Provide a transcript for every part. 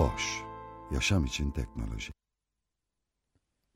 Boş, yaşam için teknoloji.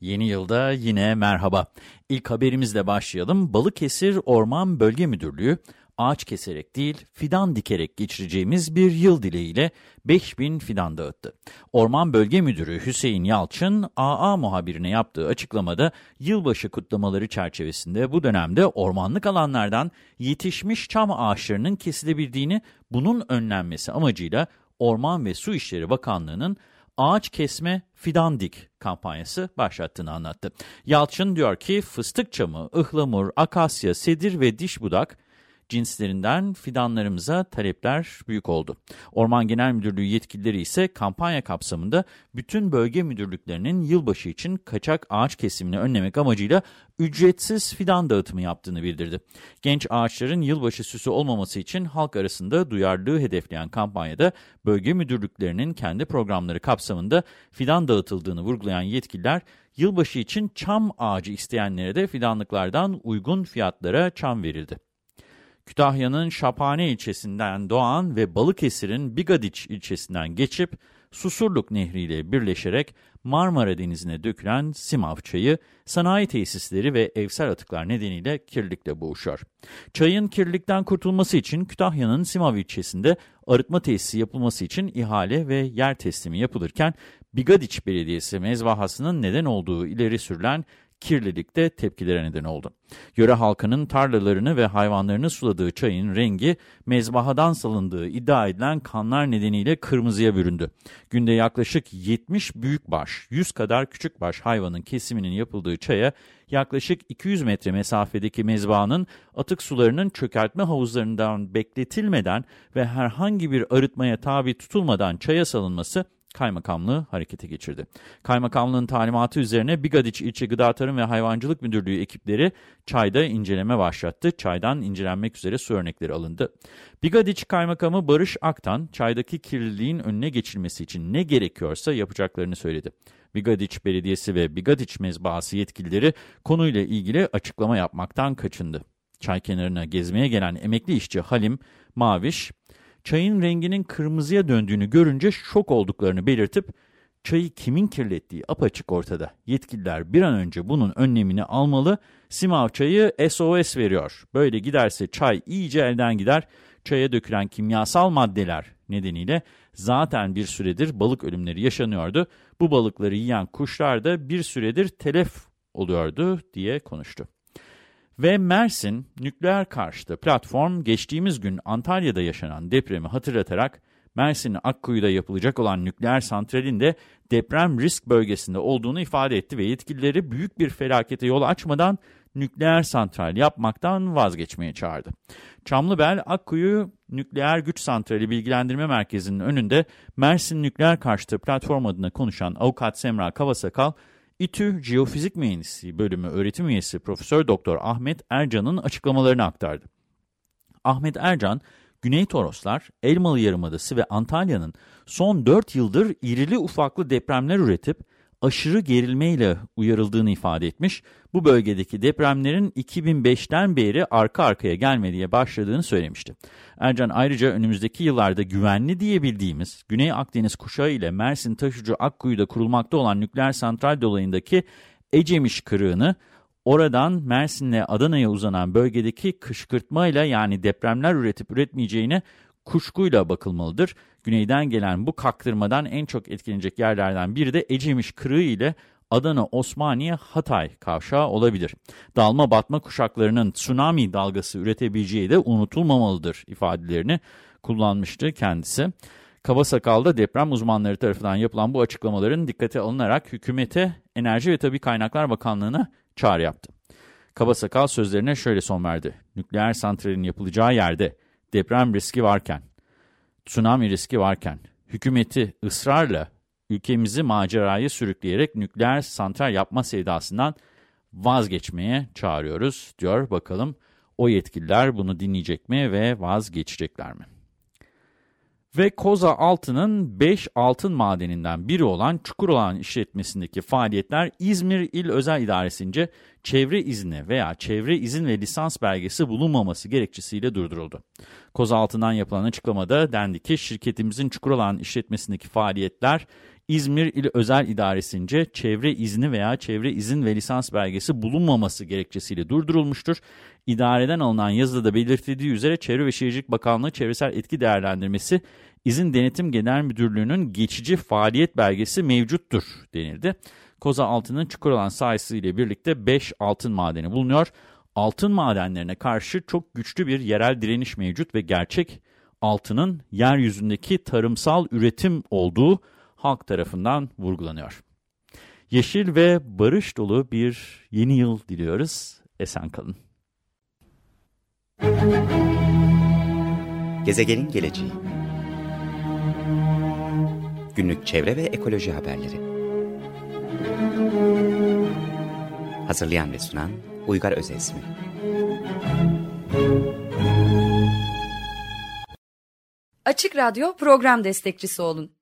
Yeni yılda yine merhaba. İlk haberimizle başlayalım. Balıkesir Orman Bölge Müdürlüğü, ağaç keserek değil, fidan dikerek geçireceğimiz bir yıl dileğiyle 5000 fidan dağıttı. Orman Bölge Müdürü Hüseyin Yalçın, AA muhabirine yaptığı açıklamada yılbaşı kutlamaları çerçevesinde bu dönemde ormanlık alanlardan yetişmiş çam ağaçlarının kesilebildiğini, bunun önlenmesi amacıyla Orman ve Su İşleri Bakanlığı'nın ağaç kesme fidan dik kampanyası başlattığını anlattı. Yalçın diyor ki fıstık çamı, ıhlamur, akasya, sedir ve diş budak cinslerinden fidanlarımıza talepler büyük oldu. Orman Genel Müdürlüğü yetkilileri ise kampanya kapsamında bütün bölge müdürlüklerinin yılbaşı için kaçak ağaç kesimini önlemek amacıyla ücretsiz fidan dağıtımı yaptığını bildirdi. Genç ağaçların yılbaşı süsü olmaması için halk arasında duyarlılığı hedefleyen kampanyada bölge müdürlüklerinin kendi programları kapsamında fidan dağıtıldığını vurgulayan yetkililer, yılbaşı için çam ağacı isteyenlere de fidanlıklardan uygun fiyatlara çam verildi. Kütahya'nın Şaphane ilçesinden doğan ve Balıkesir'in Bigadiç ilçesinden geçip Susurluk Nehri ile birleşerek Marmara Denizi'ne dökülen Simav çayı, sanayi tesisleri ve evsel atıklar nedeniyle kirlilikle boğuşuyor. Çayın kirlilikten kurtulması için Kütahya'nın Simav ilçesinde arıtma tesisi yapılması için ihale ve yer teslimi yapılırken, Bigadiç Belediyesi mezbahasının neden olduğu ileri sürülen kirlilikte tepkilere neden oldu. Yöre halkının tarlalarını ve hayvanlarını suladığı çayın rengi mezbahadan salındığı iddia edilen kanlar nedeniyle kırmızıya büründü. Günde yaklaşık 70 büyükbaş, 100 kadar küçükbaş hayvanın kesiminin yapıldığı çaya yaklaşık 200 metre mesafedeki mezbahanın atık sularının çökertme havuzlarından bekletilmeden ve herhangi bir arıtmaya tabi tutulmadan çaya salınması Kaymakamlığı harekete geçirdi. Kaymakamlığın talimatı üzerine Bigadiç İlçe Gıda Tarım ve Hayvancılık Müdürlüğü ekipleri çayda inceleme başlattı. Çaydan incelenmek üzere su örnekleri alındı. Bigadiç Kaymakamı Barış Aktan, çaydaki kirliliğin önüne geçilmesi için ne gerekiyorsa yapacaklarını söyledi. Bigadiç Belediyesi ve Bigadiç Mezbahası yetkilileri konuyla ilgili açıklama yapmaktan kaçındı. Çay kenarına gezmeye gelen emekli işçi Halim Maviş, çayın renginin kırmızıya döndüğünü görünce şok olduklarını belirtip, çayı kimin kirlettiği apaçık ortada. Yetkililer bir an önce bunun önlemini almalı, Simav çayı SOS veriyor. Böyle giderse çay iyice elden gider, çaya dökülen kimyasal maddeler nedeniyle zaten bir süredir balık ölümleri yaşanıyordu. Bu balıkları yiyen kuşlar da bir süredir telef oluyordu diye konuştu. Ve Mersin nükleer karşıtı platform geçtiğimiz gün Antalya'da yaşanan depremi hatırlatarak Mersin'in Akkuyu'da yapılacak olan nükleer santralin de deprem risk bölgesinde olduğunu ifade etti ve yetkilileri büyük bir felakete yol açmadan nükleer santral yapmaktan vazgeçmeye çağırdı. Çamlıbel, Akkuyu Nükleer Güç Santrali Bilgilendirme Merkezi'nin önünde Mersin Nükleer Karşıtı Platform adına konuşan avukat Semra Kavasakal, İTÜ Jeofizik Mühendisliği Bölümü öğretim üyesi Profesör Doktor Ahmet Ercan'ın açıklamalarını aktardı. Ahmet Ercan, Güney Toroslar, Elmalı Yarımadası ve Antalya'nın son 4 yıldır irili ufaklı depremler üretip aşırı gerilmeyle uyarıldığını ifade etmiş, bu bölgedeki depremlerin 2005'ten beri arka arkaya gelmediğe başladığını söylemişti. Ercan ayrıca önümüzdeki yıllarda güvenli diyebildiğimiz Güney Akdeniz kuşağı ile Mersin Taşucu Akkuyu'da kurulmakta olan nükleer santral dolayındaki Ecemiş kırığını, oradan Mersin'le Adana'ya uzanan bölgedeki kışkırtmayla yani depremler üretip üretmeyeceğine kuşkuyla bakılmalıdır. Güneyden gelen bu kaktırmadan en çok etkilenecek yerlerden biri de Ecemiş Kırığı ile Adana, Osmaniye, Hatay kavşağı olabilir. Dalma batma kuşaklarının tsunami dalgası üretebileceği de unutulmamalıdır ifadelerini kullanmıştı kendisi. Kaba Sakal'da deprem uzmanları tarafından yapılan bu açıklamaların dikkate alınarak hükümete, Enerji ve Tabi Kaynaklar Bakanlığı'na çağrı yaptı. Kaba Sakal sözlerine şöyle son verdi. Nükleer santralin yapılacağı yerde deprem riski varken tsunami riski varken, hükümeti ısrarla ülkemizi maceraya sürükleyerek nükleer santral yapma sevdasından vazgeçmeye çağırıyoruz diyor. Bakalım o yetkililer bunu dinleyecek mi ve vazgeçecekler mi? Ve Koza Altı'nın 5 altın madeninden biri olan Çukuroğlan işletmesindeki faaliyetler İzmir İl Özel İdaresi'nce çevre izni veya çevre izin ve lisans belgesi bulunmaması gerekçesiyle durduruldu. Koza Altı'ndan yapılan açıklamada dendi ki şirketimizin Çukuroğlan işletmesindeki faaliyetler İzmir İl Özel İdaresi'nce çevre izni veya çevre izin ve lisans belgesi bulunmaması gerekçesiyle durdurulmuştur. İdareden alınan yazıda belirtildiği üzere Çevre ve Şehircilik Bakanlığı Çevresel Etki Değerlendirmesi İzin Denetim Genel Müdürlüğü'nün geçici faaliyet belgesi mevcuttur denildi. Koza altının Çukuroğlan sahisiyle birlikte 5 altın madeni bulunuyor. Altın madenlerine karşı çok güçlü bir yerel direniş mevcut ve gerçek altının yeryüzündeki tarımsal üretim olduğu halk tarafından vurgulanıyor. Yeşil ve barış dolu bir yeni yıl diliyoruz. Esen kalın. Gezegenin geleceği Günlük çevre ve ekoloji haberleri Hazırlayan ve sunan Uygar Özesmi Açık Radyo program destekçisi olun.